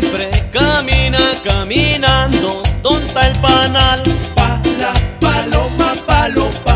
siempre camina caminando, donde el panal. Pala, paloma, paloma.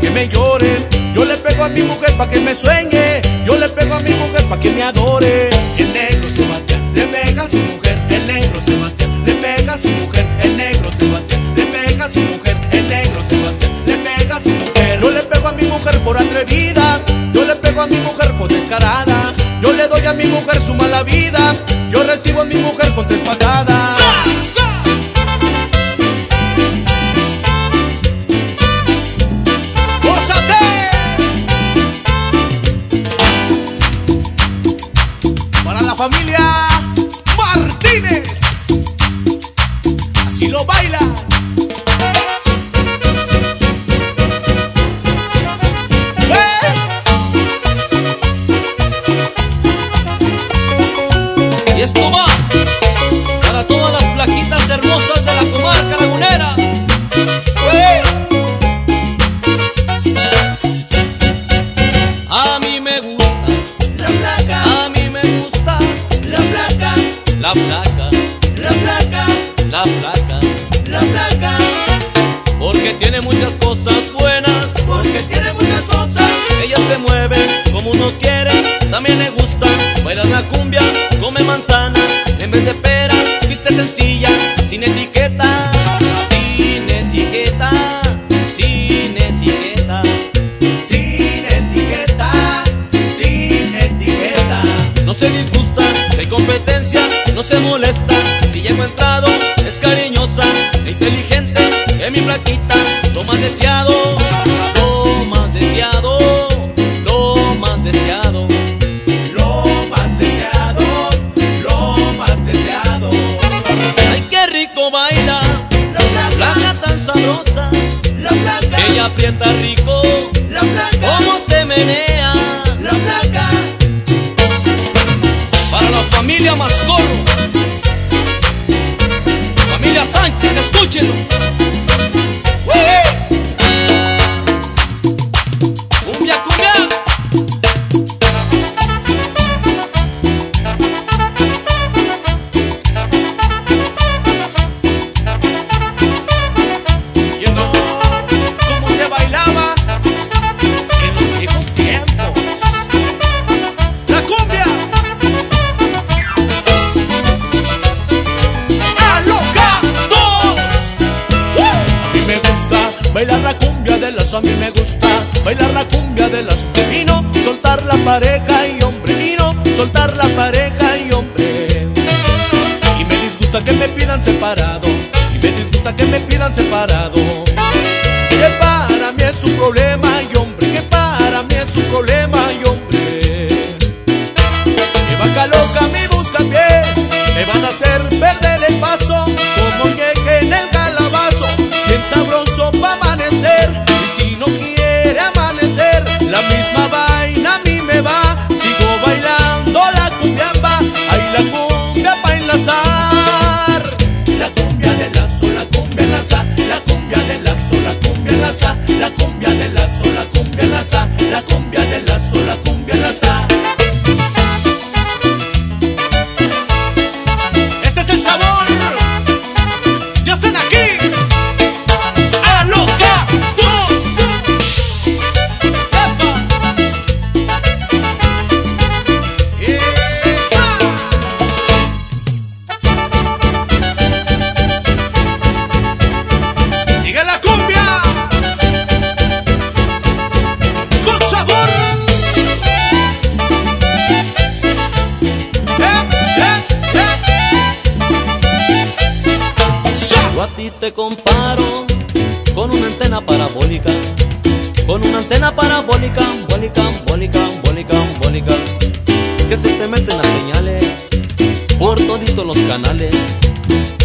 Que me llore. Yo le pego a mi mujer pa' que me sueñe. Yo le pego a mi mujer pa' que me adore. El negro Sebastián le pega a su mujer. El negro Sebastián le pega a su mujer. El negro Sebastián le pega a su mujer. El negro Sebastián le pega a su mujer. Yo le pego a mi mujer por atrevida. Yo le pego a mi mujer por descarada. Yo le doy a mi mujer su mala vida. Yo recibo a mi mujer con tres familia Martínez. Así lo baila. Y esto va para todas las plaquitas hermosas de la comarca lagunera. A mí me gusta, la placa, la placa, la placa, la placa. porque tiene muchas cosas buenas. Porque tiene muchas cosas. Ella se mueve como uno quiere, también le gusta bailar la cumbia, come manzana aprieta rico, la placa, cómo se menea. la placa. Para la familia Mascoro, familia Sánchez, escúchenlo. A mí me gusta bailar la cumbia de las. Vino, soltar la pareja y hombre, vino, soltar la pareja y hombre. Y me disgusta que me pidan separado, y me disgusta que me pidan separado. la comida. Te comparo con una antena parabólica, con una antena parabólica, bólica, bólica, bólica, bólica, que se te meten las señales por toditos los canales,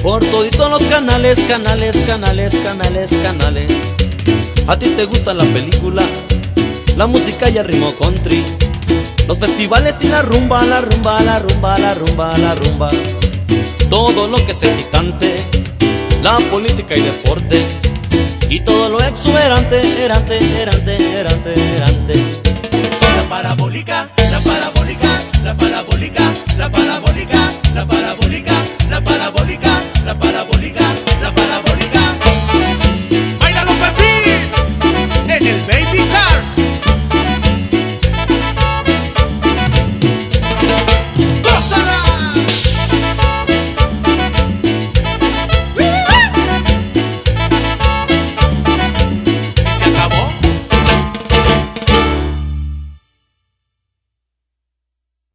por toditos los canales, canales, canales, canales, canales. A ti te gusta la película, la música y el ritmo country, los festivales y la rumba, la rumba, la rumba, la rumba, la rumba. Todo lo que es excitante, la política y deportes, y todo lo exuberante, erante, erante, erante, erante. La parabólica, la parabólica, la parabólica,